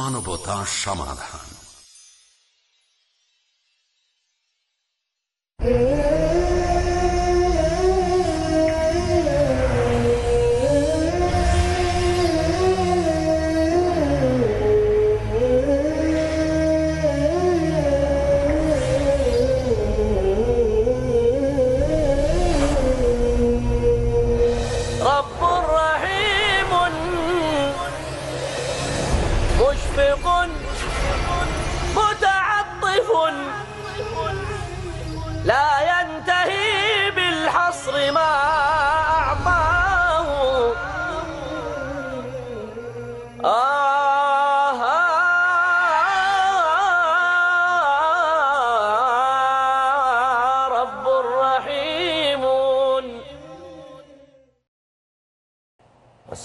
মানবতা সমাধান।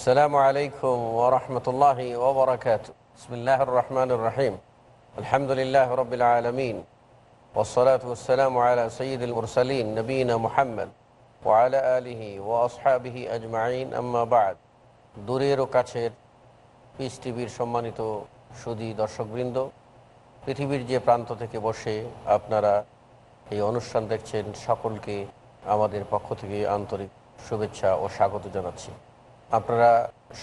আসসালামু আলাইকুম ওরহমতুল্লাহ ওবরাকাত বসমিল্লাহ রহমান রাহিম আলহামদুলিল্লাহ রবিল আলমিন। ওসলাত ওসালাম আলা সঈদুল মুরসালিন নবীন মোহাম্মদ ওয়ালা আলিহি ও আসহাবিহি আজমাইন। আম্মাবাদ দূরের ও কাছের পিস টিভির সম্মানিত সুদী দর্শকবৃন্দ, পৃথিবীর যে প্রান্ত থেকে বসে আপনারা এই অনুষ্ঠান দেখছেন সকলকে আমাদের পক্ষ থেকে আন্তরিক শুভেচ্ছা ও স্বাগত জানাচ্ছি। আপনারা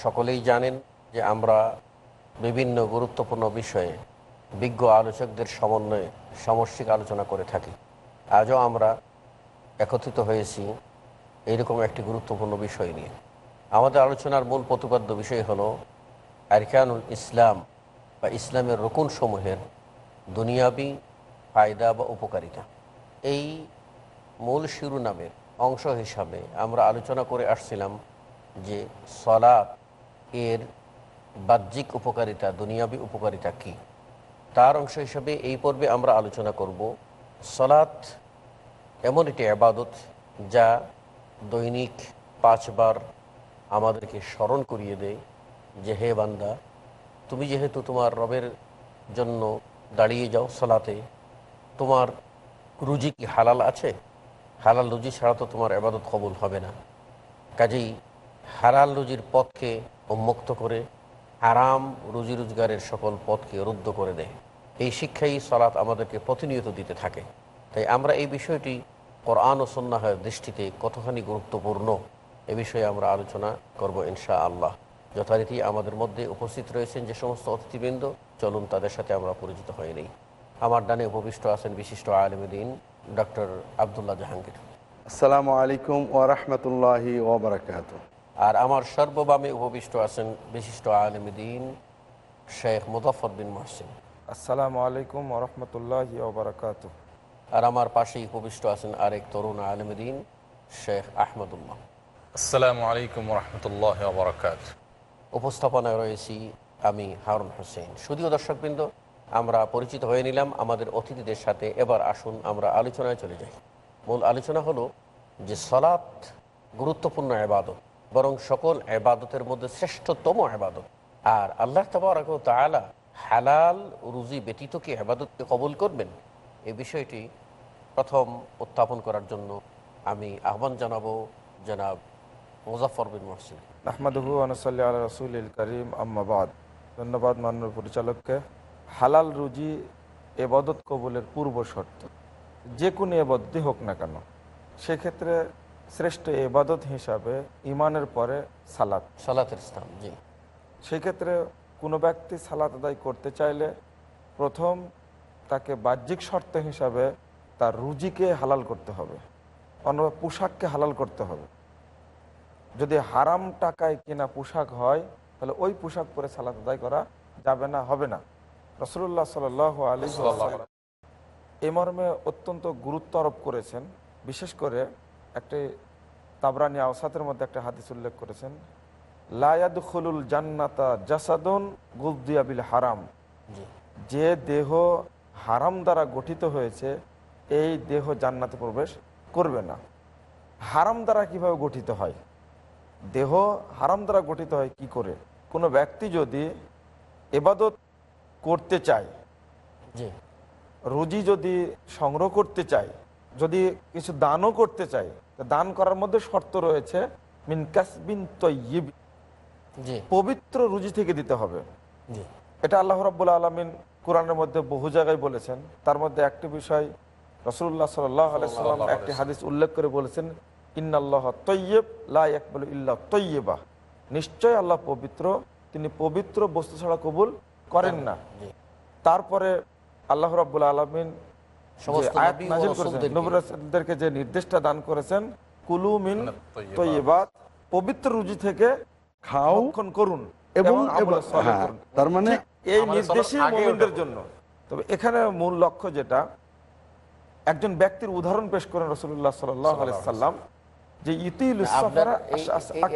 সকলেই জানেন যে আমরা বিভিন্ন গুরুত্বপূর্ণ বিষয়ে বিজ্ঞ আলোচকদের সমন্বয়ে সমষ্টিক আলোচনা করে থাকি। আজও আমরা একত্রিত হয়েছি এইরকম একটি গুরুত্বপূর্ণ বিষয় নিয়ে। আমাদের আলোচনার মূল প্রতিপাদ্য বিষয় হলো, আরকানুল ইসলাম বা ইসলামের রকুনসমূহের দুনিয়াবি ফায়দা বা উপকারিতা। এই মূল শিরোনামের অংশ হিসাবে আমরা আলোচনা করে আসছিলাম যে সলাপ এর বাহ্যিক উপকারিতা, দুনিয়াবি উপকারিতা কি? তার অংশ হিসাবে এই পর্বে আমরা আলোচনা করব সলাৎ, এমন একটি আবাদত যা দৈনিক পাঁচবার আমাদেরকে স্মরণ করিয়ে দেয় যে, হে বান্দা, তুমি যেহেতু তোমার রবের জন্য দাঁড়িয়ে যাও সলাতে, তোমার রুজি কি হালাল আছে? হালাল রুজি ছাড়া তো তোমার আবাদত কবুল হবে না। কাজেই হালাল রুজির পথকে উন্মুক্ত করে আরাম রুজি রোজগারের সকল পথকে রুদ্ধ করে দেয়। এই শিক্ষাই সলাৎ আমাদেরকে প্রতিনিয়ত দিতে থাকে। তাই আমরা এই বিষয়টি কোরআন ও সন্ন্যাহের দৃষ্টিতে কতখানি গুরুত্বপূর্ণ, এ বিষয়ে আমরা আলোচনা করব ইনশা আল্লাহ যথারীতি আমাদের মধ্যে উপস্থিত রয়েছেন যে সমস্ত অতিথিবৃন্দ, চলুন তাদের সাথে আমরা পরিচিত হয়ে নেই। আমার ডানে উপবিষ্ট আছেন বিশিষ্ট আলমদিন ডক্টর আবদুল্লাহ জাহাঙ্গীর। আসসালামু আলাইকুম ও রহমতুল্লাহি ওবরাকাত আর আমার সর্ববামে উপবিষ্ট আছেন বিশিষ্ট আলমদিন শেখ মুজফর বিন মহসিন। আসসালামু আলাইকুম ওরহমতুল্লাহ ওবরাকাত আর আমার পাশেই উপবিষ্ট আছেন আরেক তরুণ আলমদিন শেখ আহমদুল্লাহ। আসসালামু আলাইকুম রহমতুল্লাহ বরকাত উপস্থাপনায় রয়েছি আমি হারুন হোসেন। শুধুও দর্শকবৃন্দ আমরা পরিচিত হয়ে নিলাম আমাদের অতিথিদের সাথে। এবার আসুন আমরা আলোচনায় চলে যাই। মূল আলোচনা হলো যে সলাৎ গুরুত্বপূর্ণ আবাদত বরং সকল এবাদতের মধ্যে শ্রেষ্ঠতম আবাদত আর আল্লাহ তালা হালাল রুজি ব্যতীত কি আবাদতকে কবুল করবেন? এই বিষয়টি প্রথম উত্থাপন করার জন্য আমি আহ্বান জানাব জনাব মুজাফর বিন মহসিন। আহমদহু আনসাল্লি রসুল করিম আম্মাবাদ ধন্যবাদ মাননীয় পরিচালককে। হালাল রুজি এবাদত কবুলের পূর্ব শর্ত, যে কোনো এবাদতই হোক না কেন, সেক্ষেত্রে শ্রেষ্ঠ এবাদত হিসাবে ইমানের পরে সালাত। সালাতের স্থান জি। সেই ক্ষেত্রে কোনো ব্যক্তি সালাত আদায় করতে চাইলে প্রথম তাকে বাহ্যিক শর্ত হিসাবে তার রুজিকে হালাল করতে হবে অন্য পোশাককে হালাল করতে হবে। যদি হারাম টাকায় কিনা পোশাক হয় তাহলে ওই পোশাক পরে সালাত আদায় করা যাবে না হবে না। রসুল্লাহ সাল আলী এ মর্মে অত্যন্ত গুরুত্ব আরোপ করেছেন বিশেষ করে একটি তাবরানি আওসাতের মধ্যে একটা হাদিস উল্লেখ করেছেন লায়াদ খুলুল জান্নাতা জাসাদুন গুলদিয়া বিল হারাম। যে দেহ হারাম দ্বারা গঠিত হয়েছে এই দেহ জান্নাতে প্রবেশ করবে না। হারাম দ্বারা কীভাবে গঠিত হয়? দেহ হারাম দ্বারা গঠিত হয় কি করে? কোনো ব্যক্তি যদি এবাদত করতে চায় রুজি যদি সংগ্রহ করতে চায় যদি কিছু দানও করতে চায় দান করার মধ্যে শর্ত রয়েছে তৈব পবিত্র রুজি থেকে দিতে হবে। এটা আল্লাহ রাব্বুল আলমিন কোরআনের মধ্যে বহু জায়গায় বলেছেন। তার মধ্যে একটি বিষয় রসুল্লাহ সাল্লাম একটি হাদিস উল্লেখ করে বলেছেন ইন্নাল্লাহ তৈয়ব লাকবল ইল্লা তৈয়বা। নিশ্চয় আল্লাহ পবিত্র তিনি পবিত্র বস্তু ছাড়া কবুল করেন না। তারপরে আল্লাহ রাব্বুল আলমিন রাসূলদেরকে। যে নির্দেশটা দান করেছেন কুলু মিন পবিত্র রুজি থেকে খাও করুন এবং হ্যাঁ, করুন। তার মানে এই নির্দেশই মুমিনদের জন্য। তবে এখানে মূল লক্ষ্য যেটা একজন ব্যক্তির উদাহরণ পেশ করেন রসুল্লাহ সাল্লাম যে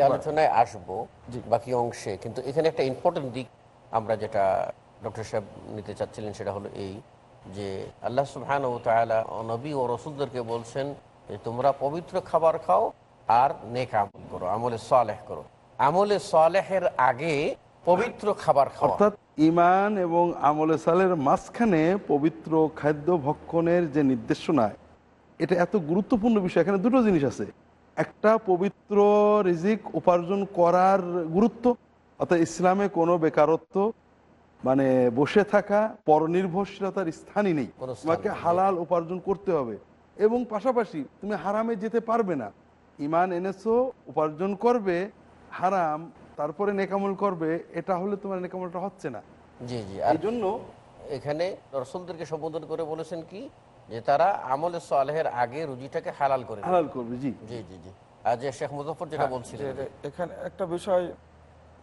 আলোচনায় আসব বাকি অংশে কিন্তু এখানে একটা ইম্পর্টেন্ট দিক আমরা যেটা ডক্টর সাহেব নিতে চাচ্ছিলেন সেটা হলো এই যে আল্লাহ সুবহান ও তাআলা ও নবী ও রসুলদেরকে বলছেন যে তোমরা পবিত্র খাবার খাও আর নেক আমল করো, আমলে সালেহ করো। আমলে সালেহের আগে পবিত্র খাবার খাওয়া। অর্থাৎ ইমান এবং আমলে সালের মাঝখানে পবিত্র খাদ্য ভক্ষণের যে নির্দেশনা, এটা এত গুরুত্বপূর্ণ বিষয়, এখানে দুটো জিনিস আছে। একটা, পবিত্র রিজিক উপার্জন করার গুরুত্ব, অর্থাৎ ইসলামে কোনো বেকারত্ব মানে বসে থাকা পরনির্ভরশীলতার স্থানই নেই। তোমাকে হালাল উপার্জন করতে হবে। এবং পাশাপাশি তুমি হারামে যেতে পারবে না। ইমান এনেছো উপার্জন করবে হারাম তারপরে নেকামল করবে এটা হলে তোমার নেকামলটা হচ্ছে না। জি জি এই জন্য এখানে রসুলদেরকে সম্বোধন করে বলেছেন কি? যে তারা আমলে সালেহের আগে রুজিটাকে হালাল করে। হালাল করবে জি। জি জি জি। আর যে শেখ মুজফর যেটা বলছিলেন এখানে একটা বিষয়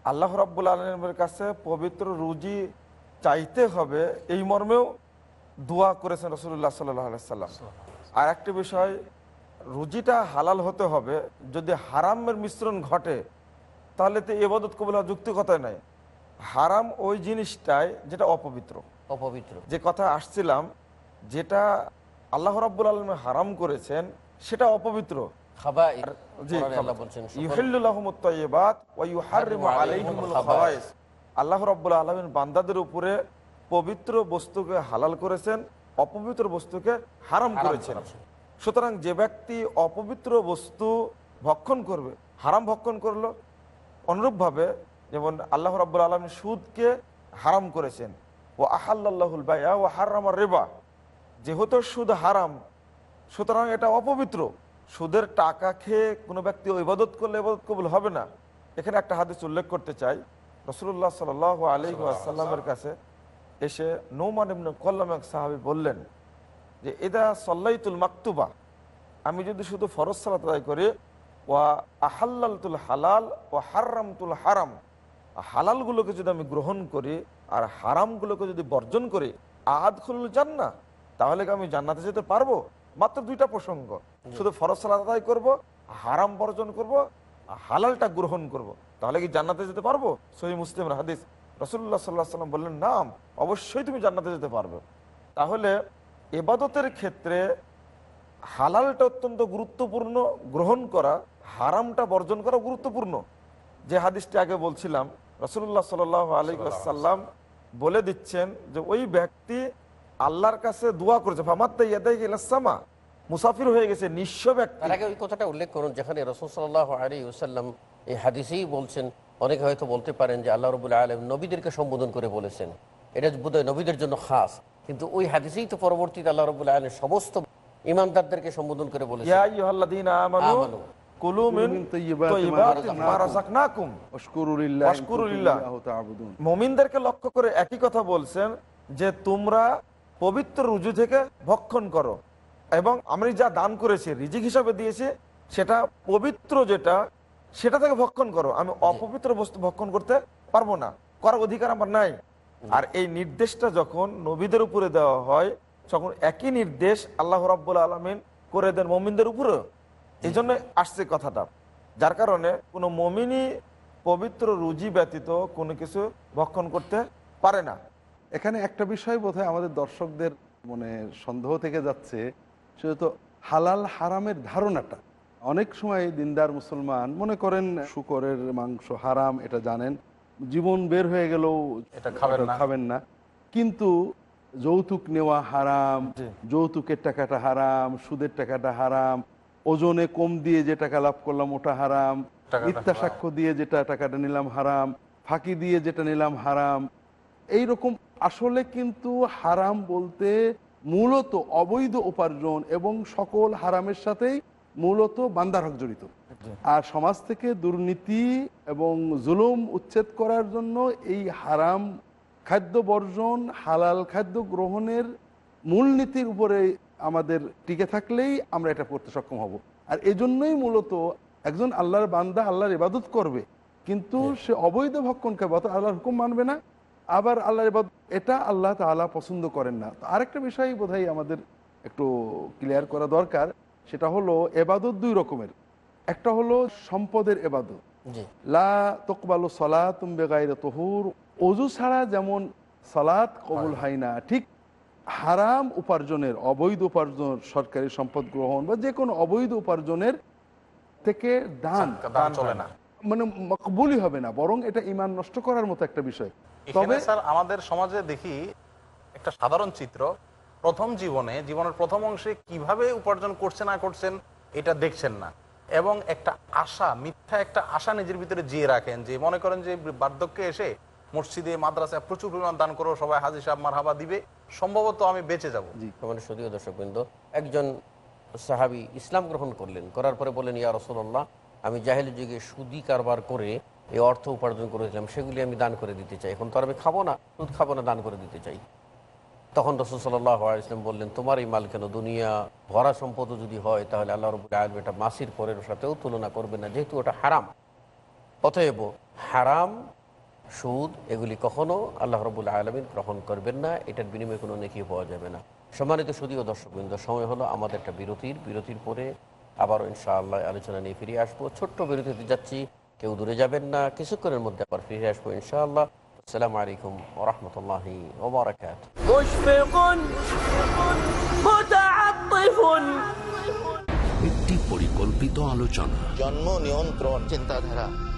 আল্লাহ রাব্বুল আলমের কাছে পবিত্র রুজি চাইতে হবে এই মর্মেও দোয়া করেছেন রসুল্লাহ সাল্লাম। আর একটি বিষয় রুজিটা হালাল হতে হবে যদি হারামের মিশ্রণ ঘটে তাহলে তো এবাদত কবুল হওয়ার যুক্তিকতায় নাই। হারাম ওই জিনিসটাই যেটা অপবিত্র। অপবিত্র। যে কথা আসছিলাম যেটা আল্লাহ রাব্বুল আলম হারাম করেছেন সেটা অপবিত্র। আল্লাহ রাব্বুল আলামিন বান্দাদের উপরে পবিত্র বস্তুকে হালাল করেছেন অপবিত্র বস্তুকে হারাম করেছেন। সুতরাং যে ব্যক্তি অপবিত্র বস্তু ভক্ষণ করবে হারাম ভক্ষণ করল অনুরূপভাবে যেমন আল্লাহ রাব্বুল আলম সুদকে হারাম করেছেন ও আহাল্লাহুল বায়া ও হারামার রেবা। যেহেতু সুদ হারাম সুতরাং এটা অপবিত্র। সুদের টাকা খেয়ে কোনো ব্যক্তি ইবাদত করলে ইবাদত কবুল হবে না। এখানে একটা হাদিস উল্লেখ করতে চাই। রসুল্লাহ সাল আলী আসাল্লামের কাছে এসে নৌমান ইবনে কল্লাম এক সাহাবি বললেন যে এদা সল্লাইতুল মাকতুবা আমি যদি শুধু ফরজ সালাত আদায় করি ওয়া আহাল্লালতুল হালাল ও হারামতুল হারাম হালালগুলোকে যদি আমি গ্রহণ করি আর হারামগুলোকে যদি বর্জন করি আহাদ খুলুল জান্না তাহলে কি আমি জান্নাতে যেতে পারব? মাত্র দুইটা প্রসঙ্গ। শুধু ফরজ সালাত আদায় করব হারাম বর্জন করব হালালটা গ্রহণ করব। তাহলে কি জান্নাতে যেতে পারব? সহি মুসলিম হাদিস। রসুল্লাহ সাল্লাহ সাল্লাম বললেন নাম অবশ্যই তুমি জান্নাতে যেতে পারবে। তাহলে এবাদতের ক্ষেত্রে হালালটা অত্যন্ত গুরুত্বপূর্ণ গ্রহণ করা হারামটা বর্জন করা গুরুত্বপূর্ণ। যে হাদিসটি আগে বলছিলাম রসুল্লাহ সাল আলী সাল্লাম বলে দিচ্ছেন যে ওই ব্যক্তি আল্লাহর কাছে দোয়া করেছে মুসাফির হয়ে গেছে নিঃস্ব ব্যক্তি। আগে ওই কথাটা উল্লেখ করুন যেখানে রসুল সাল্লাহ আলী ওসাল্লাম এই হাদিসেই বলছেন অনেকে হয়তো বলতে পারেন যে আল্লাহ রবুল্লা আলম নবীদেরকে সম্বোধন করে বলেছেন। এটা বোধহয় নবীদের জন্য খাস। কিন্তু ওই হাদিসেই তো পরবর্তীতে আল্লাহ রবুল্লা আলম সমস্ত ইমানদারদেরকে সম্বোধন করে বলেছেন। ইয়া মিন মিন। মুমিনদেরকে লক্ষ্য করে একই কথা বলছেন যে তোমরা পবিত্র রুজু থেকে ভক্ষণ করো। এবং আমি যা দান করেছি রিজিক হিসাবে দিয়েছি সেটা পবিত্র যেটা সেটা থেকে ভক্ষণ করো। আমি অপবিত্র বস্তু ভক্ষণ করতে পারব না। করার অধিকার আমার নাই। আর এই নির্দেশটা যখন নবীদের উপরে দেওয়া হয় তখন একই নির্দেশ আল্লাহ রাব্বুল আলমিন করে দেন মমিনদের উপরে এই জন্য আসছে কথাটা। যার কারণে কোনো মমিনই পবিত্র রুজি ব্যতীত কোনো কিছু ভক্ষণ করতে পারে না। এখানে একটা বিষয় বোধহয় আমাদের দর্শকদের মনে সন্দেহ থেকে যাচ্ছে সেটা তো হালাল হারামের ধারণাটা। অনেক সময় দিনদার মুসলমান মনে করেন শুকরের মাংস হারাম এটা জানেন। জীবন বের হয়ে গেলেও এটা খাবেন না। খাবেন না। কিন্তু যৌতুক নেওয়া হারাম যৌতুকের টাকাটা হারাম সুদের টাকাটা হারাম ওজনে কম দিয়ে যে টাকা লাভ করলাম ওটা হারাম মিথ্যা সাক্ষ্য দিয়ে যেটা টাকাটা নিলাম হারাম ফাঁকি দিয়ে যেটা নিলাম হারাম এই রকম আসলে কিন্তু হারাম বলতে মূলত অবৈধ উপার্জন এবং সকল হারামের সাথেই মূলত বান্দার হক জড়িত। আর সমাজ থেকে দুর্নীতি এবং জুলুম উচ্ছেদ করার জন্য এই হারাম খাদ্য বর্জন হালাল খাদ্য গ্রহণের মূলনীতির উপরে আমাদের টিকে থাকলেই আমরা এটা করতে সক্ষম হব। আর এজন্যই মূলত একজন আল্লাহর বান্দা আল্লাহর ইবাদত করবে কিন্তু সে অবৈধ ভক্ষণ খাবে অর্থাৎ আল্লাহর হুকুম মানবে না। আবার আল্লাহর ইবাদত এটা আল্লাহ তাআলা পছন্দ করেন না। আরেকটা বিষয় বোধহয় আমাদের একটু ক্লিয়ার করা দরকার সেটা হলো এবাদত দুই রকমের। একটা হলো সম্পদের এবাদত লা তোকবালু সলাত বেগাইরে তহুর অজু ছাড়া যেমন সালাত কবুল হয়। না ঠিক হারাম উপার্জনের অবৈধ উপার্জন সরকারি সম্পদ গ্রহণ বা যে কোনো অবৈধ উপার্জনের থেকে দান দান চলে না। মানে মকবুলই হবে না বরং এটা ইমান নষ্ট করার মতো একটা বিষয়। তবে স্যার আমাদের সমাজে দেখি একটা সাধারণ চিত্র প্রথম জীবনে জীবনের প্রথম অংশে কীভাবে উপার্জন করছে না করছেন এটা দেখছেন না। এবং একটা আশা মিথ্যা একটা আশা নিজের ভিতরে জিয়ে রাখেন যে মনে করেন যে বার্ধক্যে এসে মসজিদে মাদ্রাসায় প্রচুর পরিমাণ দান করো সবাই হাজি সাহেব মার হাবা দিবে সম্ভবত আমি বেঁচে যাব। মানে সদীয় দর্শক বৃন্দ একজন সাহাবি ইসলাম গ্রহণ করলেন করার পরে বলেন ইয়া রসুল্লাহ আমি জাহেলি যুগে সুদি কারবার করে এই অর্থ উপার্জন করেছিলাম, সেগুলি আমি দান করে দিতে চাই। এখন তো আমি খাব না সুদ খাব না, দান করে দিতে চাই। তখন রসুল সাল্লাহ ইসলাম বললেন, তোমার এই মাল কেন দুনিয়া ভরা সম্পদ যদি হয়, তাহলে আল্লাহ রবুল্লা আলম এটা মাসির পরের সাথেও তুলনা করবে না, যেহেতু ওটা হারাম। অতএব হারাম, সুদ, এগুলি কখনো আল্লাহ রবুল্লা আলমিন গ্রহণ করবেন না, এটার বিনিময়ে কোনো নেকি পাওয়া যাবে না। সম্মানিত সুদীয় দর্শকবৃন্দ, সময় হলো আমাদের একটা বিরতির। বিরতির পরে আবারও ইনশাআল্লাহ আলোচনা নিয়ে ফিরে আসব। ছোট্ট বিরতিতে যাচ্ছি। কেউ দূরে যাবেন না। কিছুক্ষণের মধ্যে আবার ফিরে আসব ইনশাআল্লাহ। আসসালামু আলাইকুম রহমতুল্লাহি একটি পরিকল্পিত আলোচনা। জন্ম নিয়ন্ত্রণ চিন্তাধারা।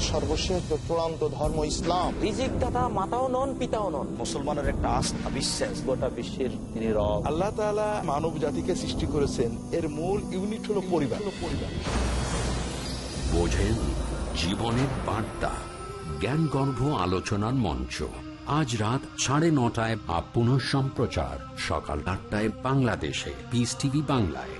সর্বশেষ চূড়ান্ত ধর্ম ইসলাম রিজিক দাতা মাতাও নন পিতাও নন। মুসলমানের একটা আস্থা বিশ্বাস। গোটা বিশ্বের তিনি রব। আল্লাহ তাআলা মানব জাতিকে সৃষ্টি করেছেন। এর মূল ইউনিট হলো পরিবার। বোঝেন জীবনের বার্তা জ্ঞানগর্ভ আলোচনার মঞ্চ। আজ রাত সাড়ে নটায় পুনঃ সম্প্রচার সকাল আটটায় বাংলাদেশে। পিস টিভি বাংলায়।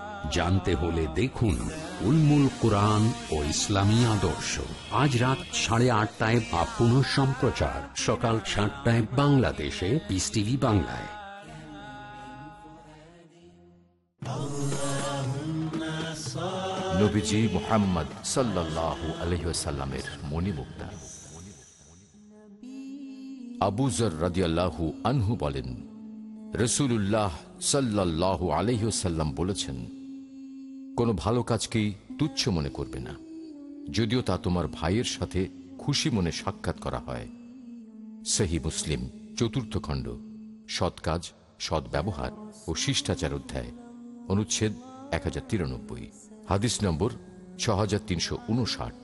জানতে হলে দেখুন উলমুল কোরআন ও ইসলামী আদর্শ। আজ রাত সাড়ে আটটায় বা পুনঃ সম্প্রচার। সকাল সাতটায় বাংলাদেশে পিস টিভি বাংলায়। নবীজি মোহাম্মদ রাদিয়াল্লাহু আনহু বলেন রসুল্লাহ বলেছেন কোনো ভালো কাজকেই তুচ্ছ মনে করবে না যদিও তা তোমার ভাইয়ের সাথে খুশি মনে সাক্ষাৎ করা হয় সহি মুসলিম চতুর্থ খণ্ড সৎ কাজ সৎ ব্যবহার ও শিষ্টাচার অধ্যায় অনুচ্ছেদ এক হাজার তিরানব্বই হাদিস নম্বর ছ হাজার তিনশো উনষাট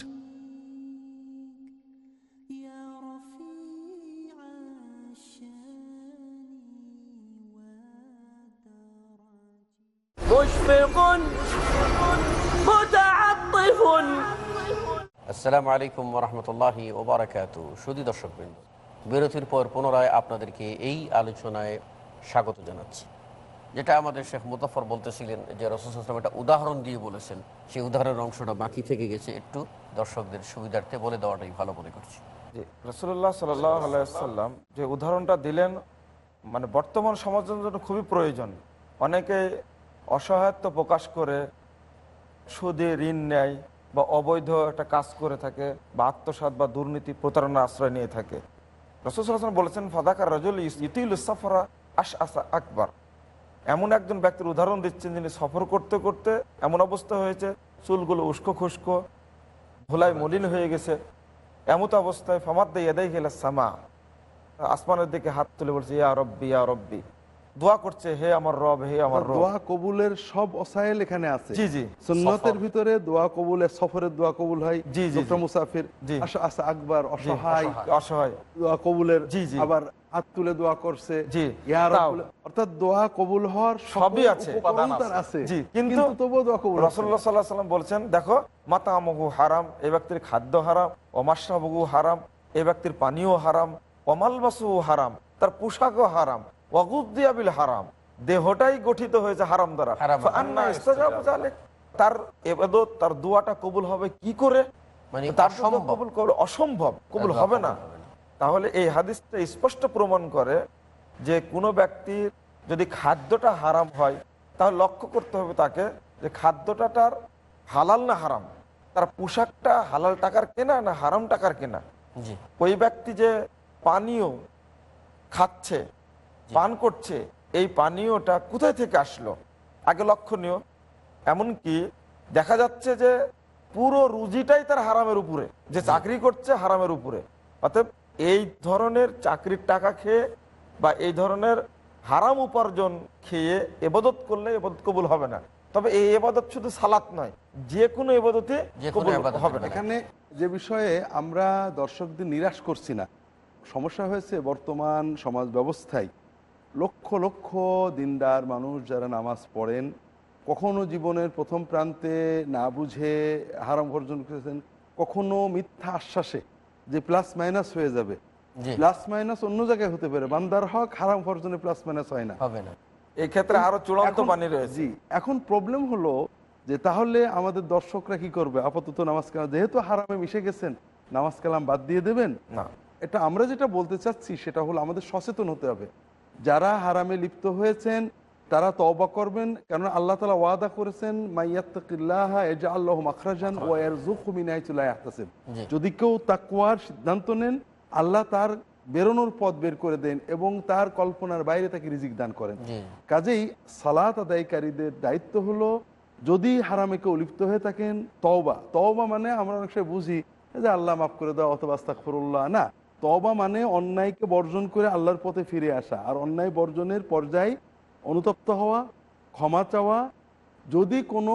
مشفق متعطف আসসালামু আলাইকুম রহমতুল্লাহি ওবরাকাত। সুদী দর্শকবৃন্দ বিরতির পর পুনরায় আপনাদেরকে এই আলোচনায় স্বাগত জানাচ্ছি। যেটা আমাদের শেখ মুতাফর বলতেছিলেন যে রসুলাম একটা উদাহরণ দিয়ে বলেছেন। সেই উদাহরণের অংশটা বাকি থেকে গেছে। একটু দর্শকদের সুবিধার্থে বলে দেওয়াটাই ভালো মনে করছি। রসুল্লাহ সাল্লাম যে উদাহরণটা দিলেন মানে বর্তমান সমাজের জন্য খুবই প্রয়োজন। অনেকে অসহায়ত্ব প্রকাশ করে সুদে ঋণ নেয় বা অবৈধ একটা কাজ করে থাকে বা আত্মসাত বা দুর্নীতি প্রতারণার আশ্রয় নিয়ে থাকে। রসুলাম বলেছেন, ফাদাকার রাজুল ইতিউল সফরা আশ আসা আকবর। এমন একজন ব্যক্তির উদাহরণ দিচ্ছেন যিনি সফর করতে করতে এমন অবস্থা হয়েছে, চুলগুলো উস্কো খুস্কো ভোলায় মলিন হয়ে গেছে। এমত অবস্থায় ফামাদ ইয়াদাই গেলে সামা। আসমানের দিকে হাত তুলে বলছে, ইয়া রব্বি ইয়া রব্বি। দোয়া করছে হে আমার রব হে আমার দোয়া কবুলের সব অসাইল এখানে আছে। জি, জি। সুন্নতের ভিতরে দোয়া কবুলের সফরের দোয়া কবুল হয়। জি, জি, মুসাফির আশা আকবর অসহায়। অসহায় দোয়া কবুলের জি, জি। আবার হাত তুলে দোয়া করছে। জি, অর্থাৎ দোয়া কবুল হওয়ার সবই আছে আছে। জি কিন্তু তবুও দোয়া কবুল সাল্লাম বলছেন দেখো মাতামহু হারাম এই ব্যক্তির খাদ্য হারাম অমাশাবহু হারাম এই ব্যক্তির পানীয় হারাম অমালবাসু হারাম তার পোশাকও হারাম। ওয়াগুদ্দিয়াবিল হারাম। দেহটাই গঠিত হয়েছে হারাম দ্বারা? তার এবাদত তার দোয়াটা কবুল হবে কি করে? মানে তার কবুল অসম্ভব। কবুল হবে না। তাহলে এই হাদিসটা স্পষ্ট প্রমাণ করে যে কোনো ব্যক্তির যদি খাদ্যটা হারাম হয় তাহলে লক্ষ্য করতে হবে তাকে যে খাদ্যটা তার হালাল না হারাম? তার পোশাকটা হালাল টাকার কেনা না হারাম টাকার কেনা? ওই ব্যক্তি যে পানীয় খাচ্ছে পান করছে এই পানীয়টা কোথায় থেকে আসলো? আগে লক্ষণীয়। এমনকি দেখা যাচ্ছে যে পুরো রুজিটাই তার হারামের উপরে যে চাকরি করছে হারামের উপরে। অতএব এই ধরনের চাকরির টাকা খেয়ে বা এই ধরনের হারাম উপার্জন খেয়ে এবাদত করলে এবাদত কবুল হবে না। তবে এই এবাদত শুধু সালাত নয় যে কোনো এবাদতে হবে না। এখানে যে বিষয়ে আমরা দর্শকদের নিরাশ করছি না সমস্যা হয়েছে বর্তমান সমাজ ব্যবস্থায়। লক্ষ লক্ষ দিনদার মানুষ যারা নামাজ পড়েন কখনো জীবনের প্রথম প্রান্তে না বুঝে হারাম অর্জন করেছেন কখনো মিথ্যা আশ্বাসে যে প্লাস মাইনাস হয়ে যাবে। প্লাস মাইনাস অন্য জায়গায় হতে পারে। বান্দার হক হারাম অর্জনে প্লাস মাইনাস হয় না। হবে না। এই ক্ষেত্রে আরও চূড়ান্ত পানি রয়েছে। জি এখন প্রবলেম হলো যে তাহলে আমাদের দর্শকরা কি করবে? আপাতত নামাজ কালাম যেহেতু হারামে মিশে গেছেন নামাজ কালাম বাদ দিয়ে দেবেন? না। এটা আমরা যেটা বলতে চাচ্ছি সেটা হলো আমাদের সচেতন হতে হবে। যারা হারামে লিপ্ত হয়েছেন তারা তওবা করবেন কেননা আল্লাহ তালা ওয়াদা করেছেন। যদি কেউ তাকুয়ার সিদ্ধান্ত নেন আল্লাহ তার বেরোনোর পথ বের করে দেন এবং তার কল্পনার বাইরে তাকে রিজিক দান করেন। কাজেই সালাত আদায়কারীদের দায়িত্ব হলো যদি হারামে কেউ লিপ্ত হয়ে থাকেন তওবা। তওবা মানে আমরা অনেক সময় বুঝি যে আল্লাহ মাফ করে দেওয়া অথবা আস্তাকফরুল্লাহ না। তওবা মানে অন্যায়কে বর্জন করে আল্লাহর পথে ফিরে আসা। আর অন্যায় বর্জনের পর্যায়ে অনুতপ্ত হওয়া ক্ষমা চাওয়া যদি কোনো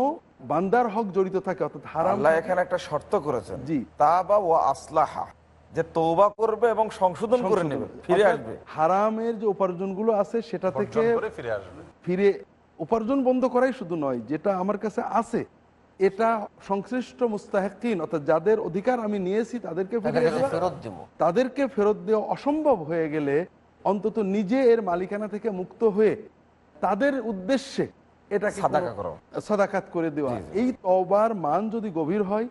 বান্দার হক জড়িত থাকে অর্থাৎ আল্লাহ এখানে একটা শর্ত করেছেন। জি। তা বা ও আসলাহা যে তৌবা করবে এবং সংশোধন করে নেবে ফিরে আসবে। হারামের যে উপার্জনগুলো আছে সেটা থেকে ফিরে আসবে। ফিরে উপার্জন বন্ধ করাই শুধু নয় যেটা আমার কাছে আছে এটা সংশ্লিষ্ট মুস্তাহিন অর্থাৎ যাদের অধিকার আমি নিয়েছি তাদেরকে ফেরত দিব। তাদেরকে ফেরত দেওয়া অসম্ভব হয়ে গেলে অন্তত নিজে এর মালিকানা থেকে মুক্ত হয়ে তাদের উদ্দেশ্যে এটাকে সাদাকা সাদাকাত করে দেওয়া। এই তওবার মান যদি গভীর হয়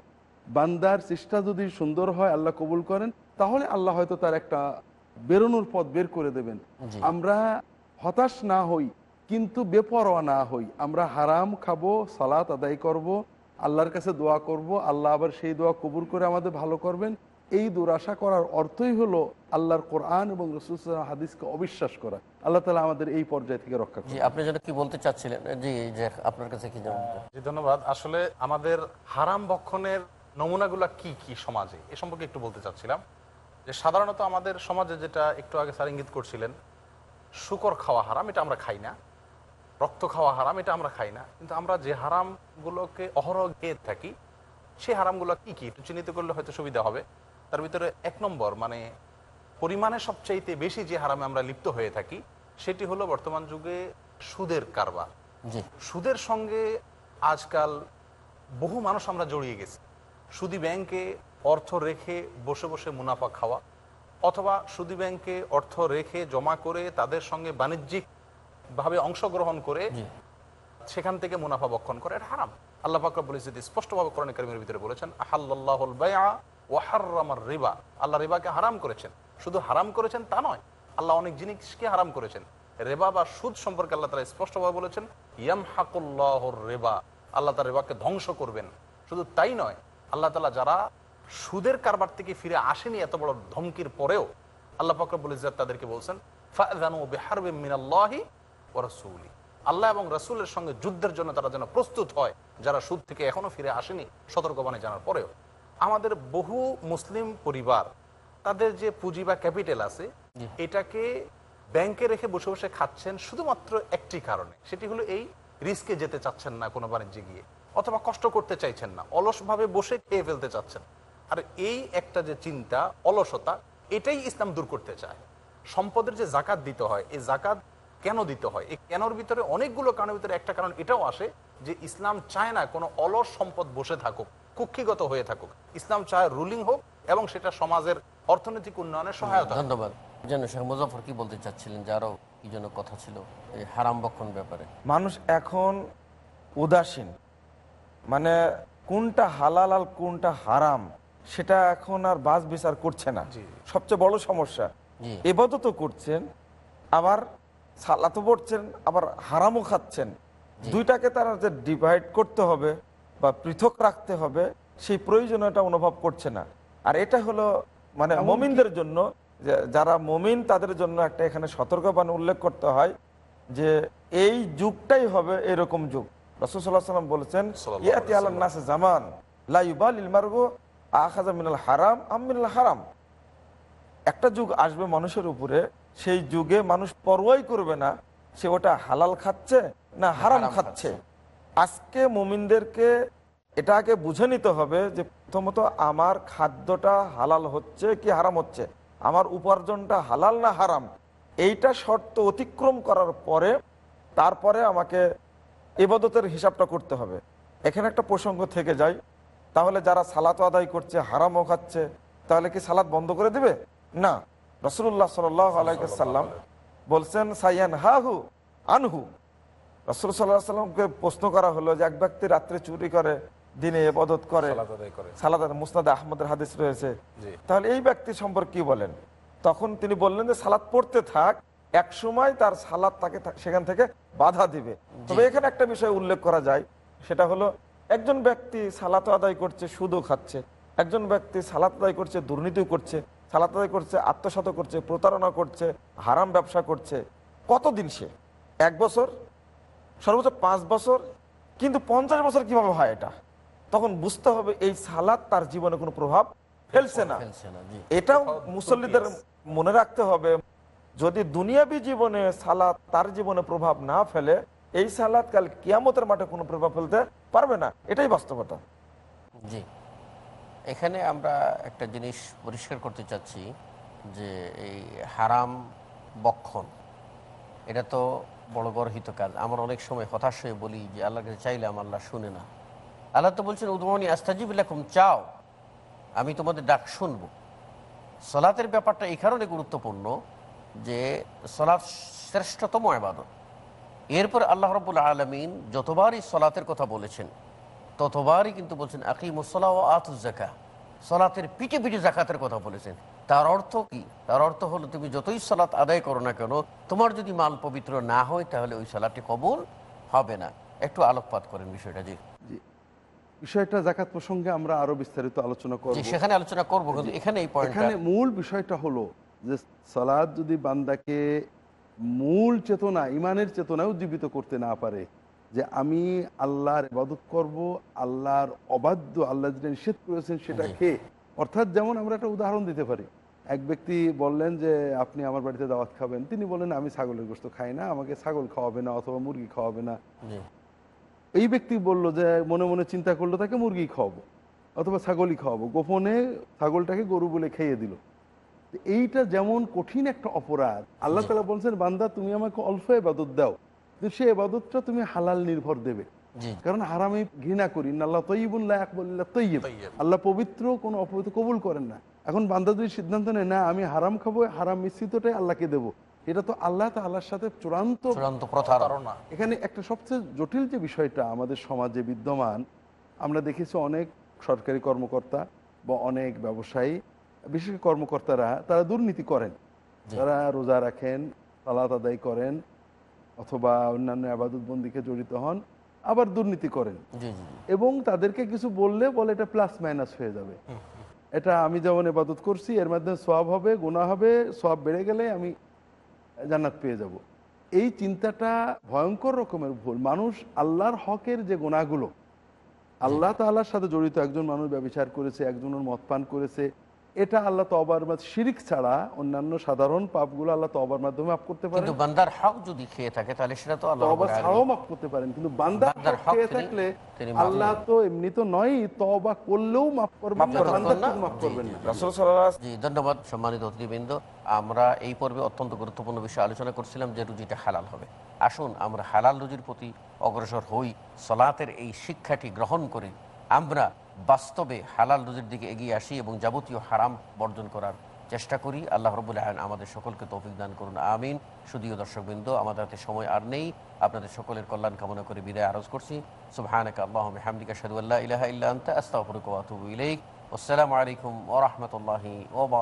বান্দার চেষ্টা যদি সুন্দর হয় আল্লাহ কবুল করেন তাহলে আল্লাহ হয়তো তার একটা বেরোনোর পথ বের করে দেবেন। আমরা হতাশ না হই কিন্তু বেপরোয়া না হই। আমরা হারাম খাব সালাত আদায় করব আল্লাহর কাছে দোয়া করব আল্লাহ আবার সেই দোয়া কবুর করে আমাদের ভালো করবেন। এই দুরাশা করার অর্থই হলো আল্লাহর কোরআন এবং রসুল হাদিসকে অবিশ্বাস করা। আল্লাহ তালা আমাদের এই পর্যায় থেকে রক্ষা জি আপনি যেটা কি বলতে চাচ্ছিলেন? জি আপনার কাছে কি? জি ধন্যবাদ। আসলে আমাদের হারাম ভক্ষণের নমুনাগুলা কি কি সমাজে? এ সম্পর্কে একটু বলতে চাচ্ছিলাম যে সাধারণত আমাদের সমাজে যেটা একটু আগে স্যার ইঙ্গিত করছিলেন শুকর খাওয়া হারাম এটা আমরা খাই না। রক্ত খাওয়া হারাম এটা আমরা খাই না। কিন্তু আমরা যে হারামগুলোকে অহরহ গেয়ে থাকি সেই হারামগুলো কি কি? একটু চিহ্নিত করলে হয়তো সুবিধা হবে। তার ভিতরে এক নম্বর মানে পরিমাণে সবচাইতে বেশি যে হারামে আমরা লিপ্ত হয়ে থাকি সেটি হলো বর্তমান যুগে সুদের কারবার। সুদের সঙ্গে আজকাল বহু মানুষ আমরা জড়িয়ে গেছি। সুদি ব্যাংকে অর্থ রেখে বসে বসে মুনাফা খাওয়া অথবা সুদি ব্যাংকে অর্থ রেখে জমা করে তাদের সঙ্গে বাণিজ্যিক ভাবে অংশগ্রহণ করে সেখান থেকে মুনাফা বক্ষণ করে এটা হারাম। আল্লাহ পাকর বলেছে স্পষ্টভাবে কোরআন কারিমের ভিতরে বলেছেন আহাল্লাহুল বায়া রিবা। আল্লাহ রিবাকে হারাম করেছেন। শুধু হারাম করেছেন তা নয় আল্লাহ অনেক জিনিসকে হারাম করেছেন। রেবা বা সুদ সম্পর্কে আল্লাহ তালা স্পষ্টভাবে বলেছেন ইয়াম হাকুল্লাহ রেবা। আল্লাহ তার রেবাকে ধ্বংস করবেন। শুধু তাই নয় আল্লাহ তালা যারা সুদের কারবার থেকে ফিরে আসেনি এত বড় ধমকির পরেও আল্লাহ ফকরবুল ইজাত তাদেরকে বলছেন ফাদানু বেহারবে মিনাল্লাহি ও রসুলি। আল্লাহ এবং রসুলের সঙ্গে যুদ্ধের জন্য তারা যেন প্রস্তুত হয় যারা সুদ থেকে এখনও ফিরে আসেনি সতর্কবাণী জানার পরেও। আমাদের বহু মুসলিম পরিবার তাদের যে পুঁজি বা ক্যাপিটাল আছে এটাকে ব্যাংকে রেখে বসে বসে খাচ্ছেন শুধুমাত্র একটি কারণে। সেটি হলো এই রিস্কে যেতে চাচ্ছেন না কোনো বাণিজ্যে গিয়ে অথবা কষ্ট করতে চাইছেন না অলসভাবে বসে খেয়ে ফেলতে চাচ্ছেন। আর এই একটা যে চিন্তা অলসতা এটাই ইসলাম দূর করতে চায়। সম্পদের যে জাকাত দিতে হয় এই জাকাত কেন দিতে হয়? এই কেনর ভিতরে অনেকগুলো কারণের ভিতরে একটা কারণ এটাও আসে যে ইসলাম চায় না কোনো অলস সম্পদ বসে থাকুক কুক্ষিগত হয়ে থাকুক। ইসলাম চায় রুলিং হোক এবং সেটা সমাজের অর্থনৈতিক উন্নয়নে সহায়তা ধন্যবাদ। যেন শেখ মুজাফর কি বলতে চাচ্ছিলেন যে আরও কি যেন কথা ছিল? এই হারাম বক্ষণ ব্যাপারে। মানুষ এখন উদাসীন। মানে কোনটা হালাল আর কোনটা হারাম সেটা এখন আর বাস বিচার করছে না। সবচেয়ে বড় সমস্যা। জি। এবাদতও করছেন আবার সালাতও পড়ছেন আবার হারামও খাচ্ছেন। দুইটাকে তারা যে ডিভাইড করতে হবে বা পৃথক রাখতে হবে সেই প্রয়োজনীয়তা অনুভব করছে না। আর এটা হলো মানে মমিনদের জন্য যারা মমিন তাদের জন্য একটা এখানে সতর্কবাণী উল্লেখ করতে হয় যে এই যুগটাই হবে এরকম যুগ। রসুল্লাহ সাল্লাম বলেছেন ইয়াতি আল্লাহ নাসে জামান লাইবাল ইলমার্গো আখাজা মিনাল হারাম আম মিনাল হারাম। একটা যুগ আসবে মানুষের উপরে সেই যুগে মানুষ পরোয়াই করবে না সে ওটা হালাল খাচ্ছে না হারাম খাচ্ছে? আজকে মুমিনদেরকে এটাকে বুঝে নিতে হবে যে প্রথমত আমার খাদ্যটা হালাল হচ্ছে কি হারাম হচ্ছে? আমার উপার্জনটা হালাল না হারাম? এইটা শর্ত অতিক্রম করার পরে তারপরে আমাকে এবাদতের হিসাবটা করতে হবে। এখানে একটা প্রসঙ্গ থেকে যায় তাহলে যারা সালাত আদায় করছে হারামও খাচ্ছে তাহলে কি সালাত বন্ধ করে দেবে? না। রসুল্লাহ সাল্লাম বলছেন সাইয়ান হাহু আনহু। রসুল সাল্লাহ সাল্লামকে প্রশ্ন করা হলো যে এক ব্যক্তি রাত্রে চুরি করে দিনে এবাদত করে। সালাদ মুসনাদ আহমদের হাদিস রয়েছে। তাহলে এই ব্যক্তি সম্পর্কে কি বলেন? তখন তিনি বললেন যে সালাদ পড়তে থাক এক সময় তার সালাদ তাকে সেখান থেকে বাধা দিবে। তবে এখানে একটা বিষয় উল্লেখ করা যায় সেটা হলো একজন ব্যক্তি সালাত আদায় করছে সুদও খাচ্ছে। একজন ব্যক্তি সালাত আদায় করছে দুর্নীতিও করছে। সালাত করছে আত্মসাত করছে প্রতারণা করছে হারাম ব্যবসা করছে। কতদিন সে? এক বছর? সর্বোচ্চ পাঁচ বছর? কিন্তু পঞ্চাশ বছর কীভাবে হয় এটা? তখন বুঝতে হবে এই সালাদ তার জীবনে কোনো প্রভাব ফেলছে না। এটাও মুসল্লিদের মনে রাখতে হবে যদি দুনিয়াবি জীবনে সালাদ তার জীবনে প্রভাব না ফেলে এই সালাদ কাল কিয়ামতের মাঠে কোনো প্রভাব ফেলতে পারবে না। এটাই বাস্তবতা। জি। এখানে আমরা একটা জিনিস পরিষ্কার করতে চাচ্ছি যে এই হারাম বক্ষণ, এটা তো বড় গর্হিত কাজ। আমরা অনেক সময় হতাশ হয়ে বলি যে আল্লাহকে চাইলাম আল্লাহ শুনে না। আল্লাহ তো বলছেন উদ্মনি আস্তাজিবিলাকুম চাও, আমি তোমাদের ডাক শুনব। সলাতের ব্যাপারটা এই কারণে গুরুত্বপূর্ণ যে সলাৎ শ্রেষ্ঠতম আবাদত। এরপর আল্লাহ রবুল আলমিন যতবারই সলাতের কথা বলেছেন ততবারই কিন্তু বলছেন আকিম মুসলা ও আতুজাকা সলাতের পিঠে পিঠে জাকাতের কথা বলেছেন। তার অর্থ কি? তার অর্থ হলো তুমি যতই সলাৎ আদায় করো না কেন তোমার যদি মাল পবিত্র না হয় তাহলে ওই সলাটি কবুল হবে না। একটু আলোকপাত করেন বিষয়টা জি। বিষয়টা জাকাত প্রসঙ্গে আমরা আরও বিস্তারিত আলোচনা করব। সেখানে আলোচনা করব কিন্তু এখানে এই পয়েন্টটা এখানে মূল বিষয়টা হলো যে সালাদ যদি বান্দাকে মূল চেতনা ইমানের চেতনা উজ্জীবিত করতে না পারে যে আমি আল্লাহর ইবাদত করব আল্লাহর অবাধ্য আল্লাহ যেটা নিষেধ করেছেন সেটা খেয়ে অর্থাৎ যেমন আমরা একটা উদাহরণ দিতে পারি। এক ব্যক্তি বললেন যে আপনি আমার বাড়িতে দাওয়াত খাবেন। তিনি বলেন আমি ছাগলের গোস্ত খাই না আমাকে ছাগল খাওয়াবে না অথবা মুরগি খাওয়াবে না। এই ব্যক্তি বলল যে মনে মনে চিন্তা করল তাকে মুরগি খাওয়াবো অথবা ছাগলই খাওয়াবো। গোপনে ছাগলটাকে গরু বলে খেয়ে দিল। এইটা যেমন কঠিন একটা অপরাধ আল্লাহ তালা বলছেন বান্দা তুমি আমাকে অল্প এবাদত দাও। সে এবাদতটা তুমি হালাল নির্ভর দেবে। কারণ হারামি ঘৃণা করি। না আল্লাহ তৈবুল্লাহ আকবল্লাহ তৈব আল্লাহ পবিত্র কোনো অপবিত্র কবুল করেন না। এখন বান্দা যদি সিদ্ধান্ত নেয় না আমি হারাম খাব হারাম মিশ্রিতটাই আল্লাহকে দেবো। এটা তো আল্লাহ তা আল্লাহর সাথে চূড়ান্ত প্রতারণা। এখানে একটা সবচেয়ে জটিল যে বিষয়টা আমাদের সমাজে বিদ্যমান আমরা দেখেছি অনেক সরকারি কর্মকর্তা বা অনেক ব্যবসায়ী বিশেষ কর্মকর্তারা তারা দুর্নীতি করেন। তারা রোজা রাখেন সালাত আদায় করেন অথবা অন্যান্য আবাদত বন্দিকে জড়িত হন আবার দুর্নীতি করেন। এবং তাদেরকে কিছু বললে বলে এটা প্লাস মাইনাস হয়ে যাবে। এটা আমি যেমন এবাদত করছি এর মাধ্যমে সব হবে গুণা হবে সব বেড়ে গেলে আমি জান্নাত পেয়ে যাব। এই চিন্তাটা ভয়ঙ্কর রকমের ভুল। মানুষ আল্লাহর হকের যে গুণাগুলো আল্লাহ তাআলার সাথে জড়িত একজন মানুষ ব্যবচার করেছে একজনের মদ পান করেছে এটা আল্লাহ তবার শিরিক ছাড়া অন্যান্য সাধারণ পাপগুলো আল্লাহ তবার মাধ্যমে মাফ করতে পারেন। কিন্তু বান্দার হক যদি খেয়ে থাকে তাহলে সেটা তো আল্লাহ তবা ছাড়াও মাফ করতে পারেন কিন্তু বান্দার হক খেয়ে থাকলে আল্লাহ তো এমনি তো নয় তবা করলেও মাফ করবেন না না- মাফ করবেন ধন্যবাদ সম্মানিত অতিথিবৃন্দ। আমরা এই পর্বে অত্যন্ত গুরুত্বপূর্ণ বিষয়ে আলোচনা করছিলাম যে রুজিটা হালাল হবে। আসুন আমরা হালাল রুজির প্রতি অগ্রসর হই। সলাতের এই শিক্ষাটি গ্রহণ করে আমরা বাস্তবে হালাল রুজির দিকে এগিয়ে আসি এবং যাবতীয় হারাম বর্জন করার চেষ্টা করি। আল্লাহ রবুল আমাদের সকলকে তৌফিক দান করুন, আমিন। শুধুও দর্শকবৃন্দ আমাদের হাতে সময় আর নেই। আপনাদের সকলের কল্যাণ কামনা করে বিদায় আরজ করছি। সুবহানাকা আল্লাহুম্মা হামদিকা আশহাদু আল্লা ইলাহা ইল্লা আনতা, আস্তাগফিরুকা ওয়া আতুবু ইলাইক। আসসালামু আলাইকুম ওয়া রাহমাতুল্লাহি ওয়া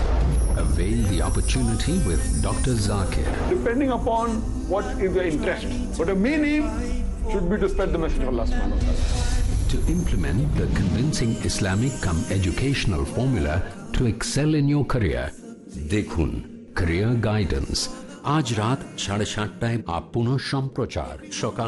The opportunity with Dr. Zakir. Depending upon what is your interest. But the main aim should be to spread the message of Allah subhanahu wa ta'ala. To implement the convincing Islamic come educational formula to excel in your career. দেখুন career guidance আজ রাত সাড়ে সাতটায় up সম্প্রচার সকাল